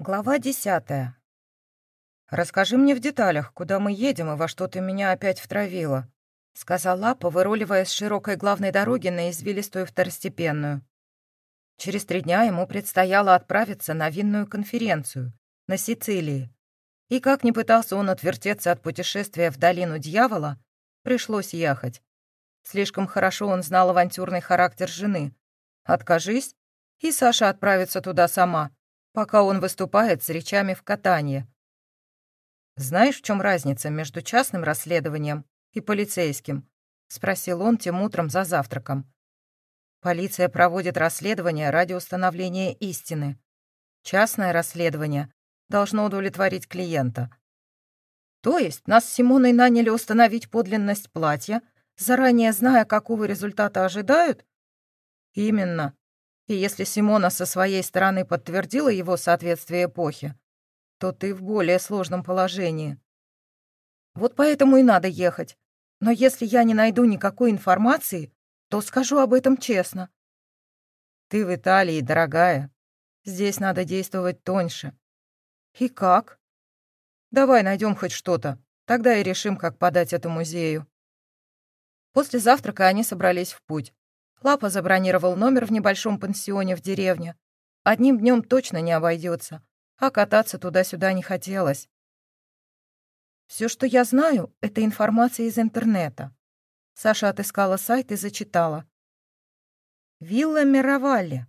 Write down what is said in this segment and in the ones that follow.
Глава десятая. «Расскажи мне в деталях, куда мы едем и во что ты меня опять втравила», — сказал Лапа, выруливая с широкой главной дороги на извилистую второстепенную. Через три дня ему предстояло отправиться на винную конференцию на Сицилии. И как ни пытался он отвертеться от путешествия в долину дьявола, пришлось ехать. Слишком хорошо он знал авантюрный характер жены. Откажись, и Саша отправится туда сама — пока он выступает с речами в катании. «Знаешь, в чем разница между частным расследованием и полицейским?» — спросил он тем утром за завтраком. «Полиция проводит расследование ради установления истины. Частное расследование должно удовлетворить клиента. То есть нас с Симоной наняли установить подлинность платья, заранее зная, какого результата ожидают? Именно. И если Симона со своей стороны подтвердила его соответствие эпохе, то ты в более сложном положении. Вот поэтому и надо ехать. Но если я не найду никакой информации, то скажу об этом честно. Ты в Италии, дорогая. Здесь надо действовать тоньше. И как? Давай найдем хоть что-то. Тогда и решим, как подать это музею. После завтрака они собрались в путь. Лапа забронировал номер в небольшом пансионе в деревне. Одним днем точно не обойдется, а кататься туда-сюда не хотелось. Все, что я знаю, это информация из интернета. Саша отыскала сайт и зачитала. Вилла Мировалли.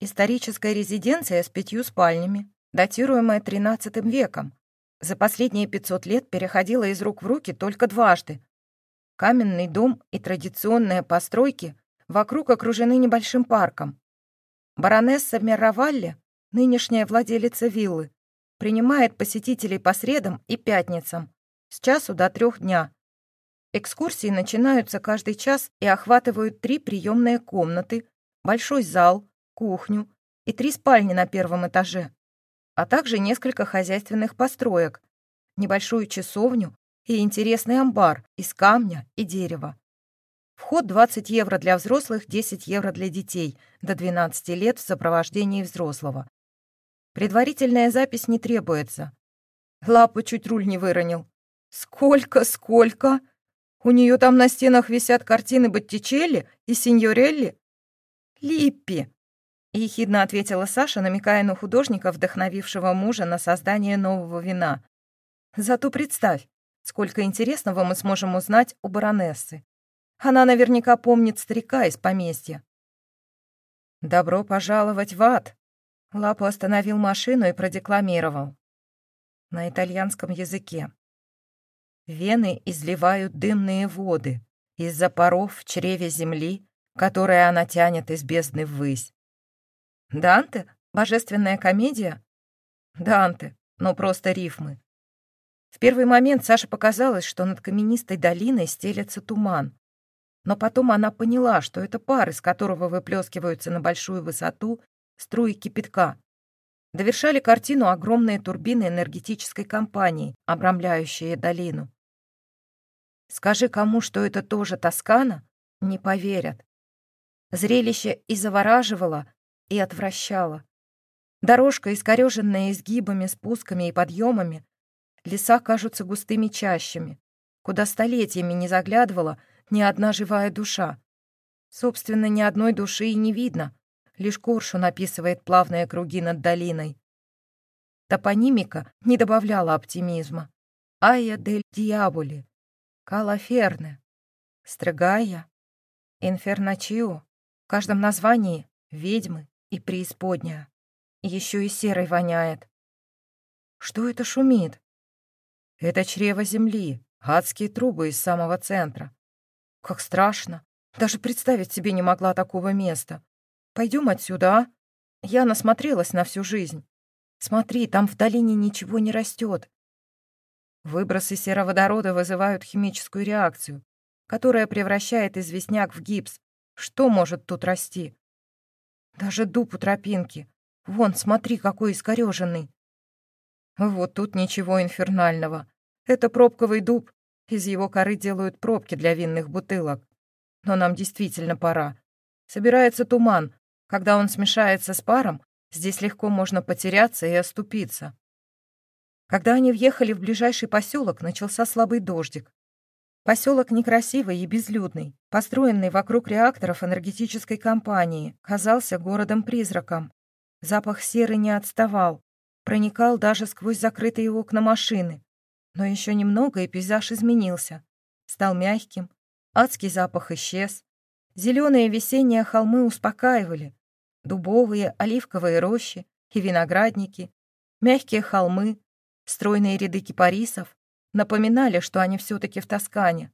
Историческая резиденция с пятью спальнями, датируемая XIII веком. За последние 500 лет переходила из рук в руки только дважды. Каменный дом и традиционные постройки вокруг окружены небольшим парком. Баронесса Мировалли, нынешняя владелица виллы, принимает посетителей по средам и пятницам с часу до трех дня. Экскурсии начинаются каждый час и охватывают три приемные комнаты, большой зал, кухню и три спальни на первом этаже, а также несколько хозяйственных построек, небольшую часовню и интересный амбар из камня и дерева. Вход 20 евро для взрослых, 10 евро для детей до 12 лет в сопровождении взрослого. Предварительная запись не требуется. Лапа чуть руль не выронил. «Сколько, сколько? У нее там на стенах висят картины Боттичелли и Синьорелли?» «Липпи», — ехидно ответила Саша, намекая на художника, вдохновившего мужа на создание нового вина. «Зато представь, сколько интересного мы сможем узнать у баронессы. Она наверняка помнит старика из поместья. «Добро пожаловать в ад!» Лапу остановил машину и продекламировал. На итальянском языке. Вены изливают дымные воды из-за паров в чреве земли, которые она тянет из бездны ввысь. Данте? Божественная комедия? Данте, но просто рифмы. В первый момент Саше показалось, что над каменистой долиной стелется туман. Но потом она поняла, что это пар, из которого выплескиваются на большую высоту струи кипятка. Довершали картину огромные турбины энергетической компании, обрамляющие долину. Скажи кому, что это тоже Тоскана, не поверят. Зрелище и завораживало, и отвращало. Дорожка, искореженная изгибами, спусками и подъемами, леса кажутся густыми чащами, куда столетиями не заглядывала — ни одна живая душа. Собственно, ни одной души и не видно. Лишь Коршу написывает плавные круги над долиной. Топонимика не добавляла оптимизма. Айя дель Диаболи, Калаферне, Стригая, Инферначио. В каждом названии ведьмы и преисподняя. Еще и серой воняет. Что это шумит? Это чрево земли, адские трубы из самого центра. Как страшно. Даже представить себе не могла такого места. Пойдем отсюда, а? Я насмотрелась на всю жизнь. Смотри, там в долине ничего не растет. Выбросы сероводорода вызывают химическую реакцию, которая превращает известняк в гипс. Что может тут расти? Даже дуб у тропинки. Вон, смотри, какой искорёженный. Вот тут ничего инфернального. Это пробковый дуб, из его коры делают пробки для винных бутылок. Но нам действительно пора. Собирается туман. Когда он смешается с паром, Здесь легко можно потеряться и оступиться. Когда они въехали в ближайший поселок, начался слабый дождик. Поселок некрасивый и безлюдный, построенный вокруг реакторов энергетической компании, казался городом-призраком. Запах серы не отставал, проникал даже сквозь закрытые окна машины. Но еще немного, и пейзаж изменился. Стал мягким, адский запах исчез. Зеленые весенние холмы успокаивали. Дубовые, оливковые рощи и виноградники, мягкие холмы, Стройные ряды кипарисов напоминали, что они все-таки в Тоскане.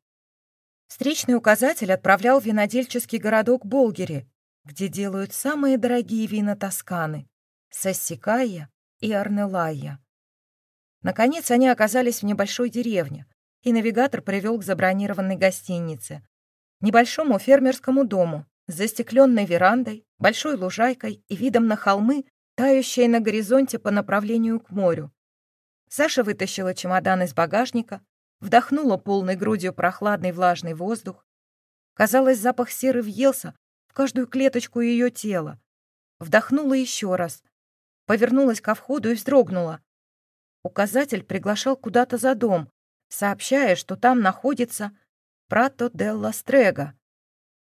Встречный указатель отправлял в винодельческий городок Болгери, где делают самые дорогие вина Тосканы — Сассикайя и Арнелайя. Наконец они оказались в небольшой деревне, и навигатор привел к забронированной гостинице, небольшому фермерскому дому с застекленной верандой, большой лужайкой и видом на холмы, тающие на горизонте по направлению к морю. Саша вытащила чемодан из багажника, вдохнула полной грудью прохладный влажный воздух. Казалось, запах серы въелся в каждую клеточку ее тела. Вдохнула еще раз, повернулась ко входу и вздрогнула. Указатель приглашал куда-то за дом, сообщая, что там находится Прато делла Стрега,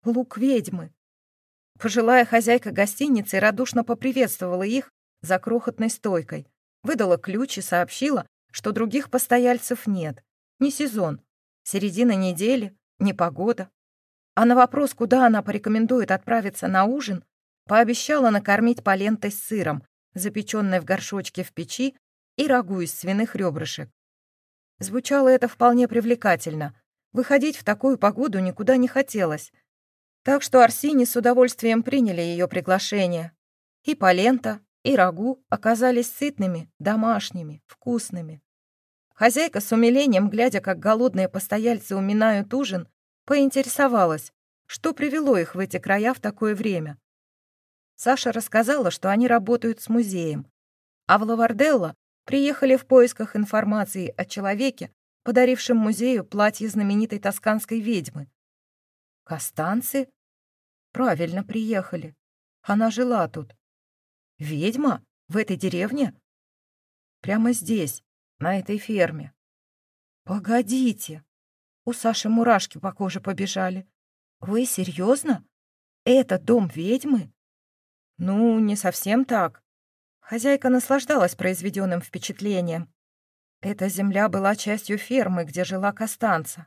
лук ведьмы. Пожилая хозяйка гостиницы радушно поприветствовала их за крохотной стойкой выдала ключ и сообщила, что других постояльцев нет. Не сезон, середина недели, не погода. А на вопрос, куда она порекомендует отправиться на ужин, пообещала накормить полентой с сыром, запеченной в горшочке в печи, и рагу из свиных ребрышек. Звучало это вполне привлекательно. Выходить в такую погоду никуда не хотелось. Так что Арсини с удовольствием приняли ее приглашение. И полента, и рагу оказались сытными, домашними, вкусными. Хозяйка с умилением, глядя, как голодные постояльцы уминают ужин, поинтересовалась, что привело их в эти края в такое время. Саша рассказала, что они работают с музеем, а в Лаварделло приехали в поисках информации о человеке, подарившем музею платье знаменитой тосканской ведьмы. Костанцы? Правильно приехали. Она жила тут. Ведьма? В этой деревне? Прямо здесь, на этой ферме. Погодите. У Саши мурашки по коже побежали. Вы серьезно? Это дом ведьмы? Ну, не совсем так. Хозяйка наслаждалась произведенным впечатлением. Эта земля была частью фермы, где жила Костанца.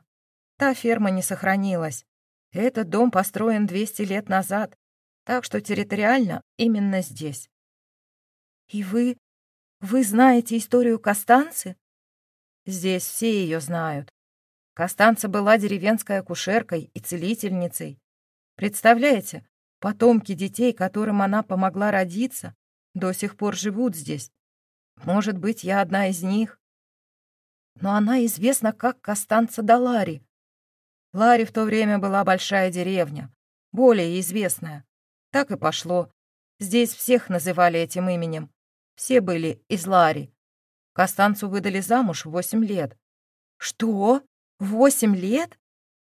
Та ферма не сохранилась. Этот дом построен 200 лет назад, так что территориально именно здесь. «И вы... вы знаете историю Костанцы?» «Здесь все ее знают. Костанца была деревенской акушеркой и целительницей. Представляете, потомки детей, которым она помогла родиться, до сих пор живут здесь. Может быть, я одна из них. Но она известна как Костанца да Лари. Лари в то время была большая деревня, более известная. Так и пошло. Здесь всех называли этим именем. Все были из Лари. Костанцу выдали замуж в восемь лет. Что? Восемь лет?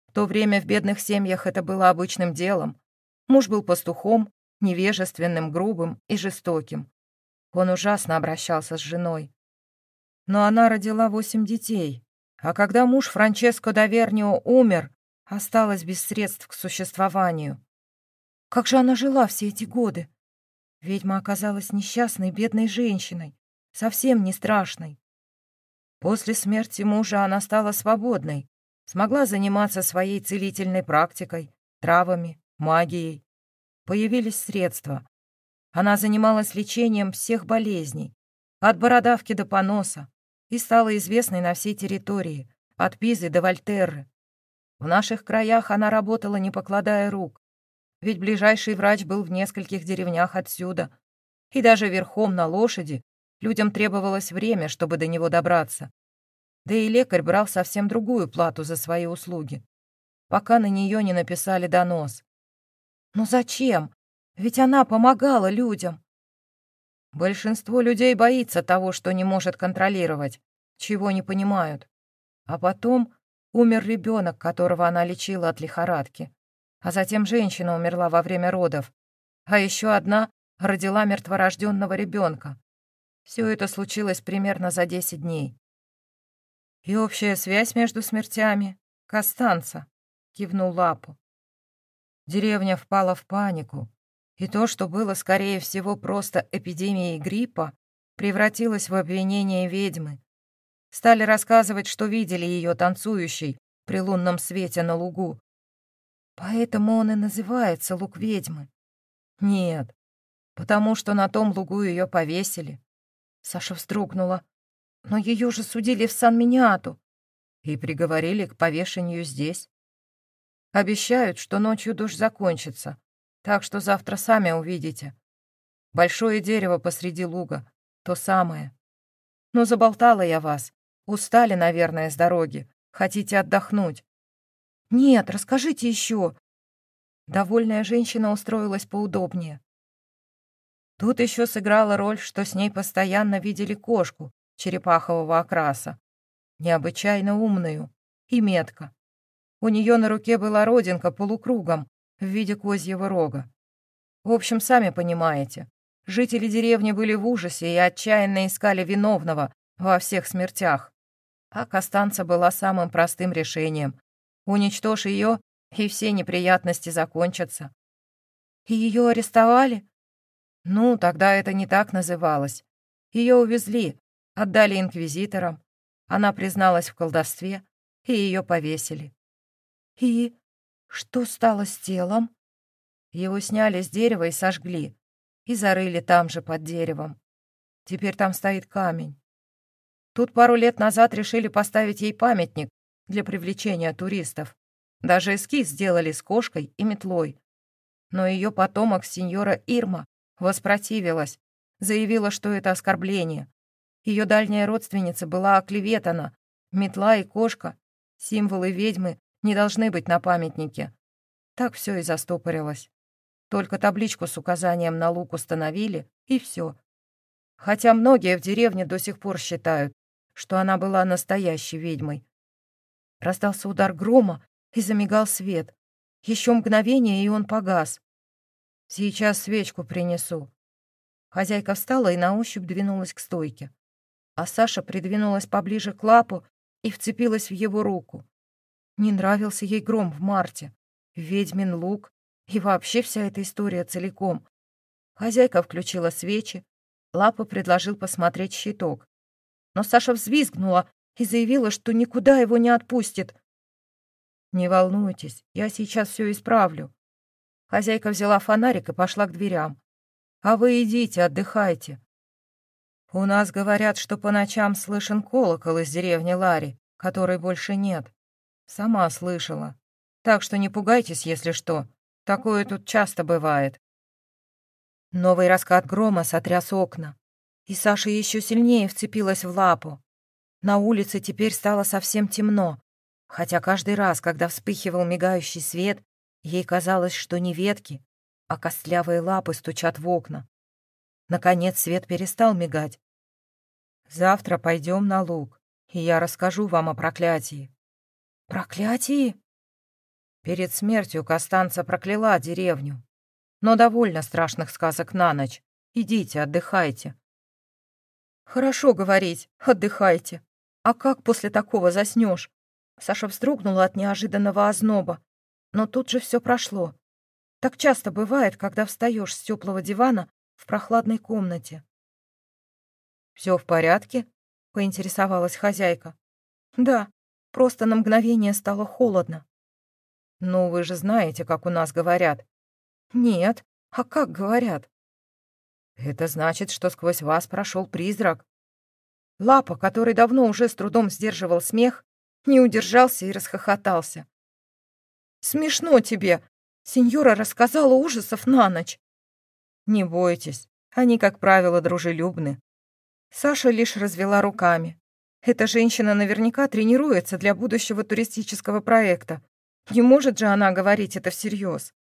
В то время в бедных семьях это было обычным делом. Муж был пастухом, невежественным, грубым и жестоким. Он ужасно обращался с женой. Но она родила восемь детей, а когда муж Франческо Довернио умер, осталась без средств к существованию. Как же она жила все эти годы? Ведьма оказалась несчастной, бедной женщиной, совсем не страшной. После смерти мужа она стала свободной, смогла заниматься своей целительной практикой, травами, магией. Появились средства. Она занималась лечением всех болезней, от бородавки до поноса, и стала известной на всей территории, от Пизы до Вольтерры. В наших краях она работала, не покладая рук, ведь ближайший врач был в нескольких деревнях отсюда. И даже верхом на лошади людям требовалось время, чтобы до него добраться. Да и лекарь брал совсем другую плату за свои услуги, пока на нее не написали донос. Но зачем? Ведь она помогала людям. Большинство людей боится того, что не может контролировать, чего не понимают. А потом умер ребенок, которого она лечила от лихорадки а затем женщина умерла во время родов, а еще одна родила мертворожденного ребенка. Все это случилось примерно за 10 дней. И общая связь между смертями — Костанца, кивнул Лапу. Деревня впала в панику, и то, что было, скорее всего, просто эпидемией гриппа, превратилось в обвинение ведьмы. Стали рассказывать, что видели ее танцующей при лунном свете на лугу. Поэтому он и называется лук ведьмы. Нет, потому что на том лугу ее повесили. Саша вздрогнула. Но ее же судили в Сан-Миниату и приговорили к повешению здесь. Обещают, что ночью дождь закончится, так что завтра сами увидите. Большое дерево посреди луга, то самое. Ну, заболтала я вас. Устали, наверное, с дороги. Хотите отдохнуть? Нет, расскажите еще. Довольная женщина устроилась поудобнее. Тут еще сыграла роль, что с ней постоянно видели кошку черепахового окраса, необычайно умную и метко. У нее на руке была родинка полукругом в виде козьего рога. В общем, сами понимаете, жители деревни были в ужасе и отчаянно искали виновного во всех смертях. А Костанца была самым простым решением. Уничтожь ее, и все неприятности закончатся. И ее арестовали? Ну, тогда это не так называлось. Ее увезли, отдали инквизиторам. Она призналась в колдовстве, и ее повесили. И что стало с телом? Его сняли с дерева и сожгли, и зарыли там же под деревом. Теперь там стоит камень. Тут пару лет назад решили поставить ей памятник для привлечения туристов. Даже эскиз сделали с кошкой и метлой. Но ее потомок, сеньора Ирма, Воспротивилась, заявила, что это оскорбление. Ее дальняя родственница была оклеветана. Метла и кошка, символы ведьмы, не должны быть на памятнике. Так все и застопорилось. Только табличку с указанием на лук установили, и все. Хотя многие в деревне до сих пор считают, что она была настоящей ведьмой. Раздался удар грома, и замигал свет. Еще мгновение, и он погас. «Сейчас свечку принесу». Хозяйка встала и на ощупь двинулась к стойке. А Саша придвинулась поближе к лапу и вцепилась в его руку. Не нравился ей гром в марте, ведьмин лук и вообще вся эта история целиком. Хозяйка включила свечи, Лапа предложил посмотреть щиток. Но Саша взвизгнула и заявила, что никуда его не отпустит. «Не волнуйтесь, я сейчас все исправлю», Хозяйка взяла фонарик и пошла к дверям. «А вы идите, отдыхайте. У нас говорят, что по ночам слышен колокол из деревни Лари, которой больше нет. Сама слышала. Так что не пугайтесь, если что. Такое тут часто бывает». Новый раскат грома сотряс окна, и Саша еще сильнее вцепилась в лапу. На улице теперь стало совсем темно, хотя каждый раз, когда вспыхивал мигающий свет, Ей казалось, что не ветки, а костлявые лапы стучат в окна. Наконец свет перестал мигать. «Завтра пойдем на луг, и я расскажу вам о проклятии». «Проклятии?» Перед смертью Костанца прокляла деревню. Но довольно страшных сказок на ночь. Идите, отдыхайте. Хорошо говорить, отдыхайте. А как после такого заснешь? Саша вздрогнула от неожиданного озноба. Но тут же все прошло. Так часто бывает, когда встаешь с теплого дивана в прохладной комнате. Все в порядке? поинтересовалась хозяйка. Да, просто на мгновение стало холодно. Ну, вы же знаете, как у нас говорят. Нет, а как говорят? Это значит, что сквозь вас прошел призрак. Лапа, который давно уже с трудом сдерживал смех, не удержался и расхохотался. Смешно тебе. Сеньора рассказала ужасов на ночь. Не бойтесь, они, как правило, дружелюбны. Саша лишь развела руками. Эта женщина наверняка тренируется для будущего туристического проекта. Не может же она говорить это всерьез.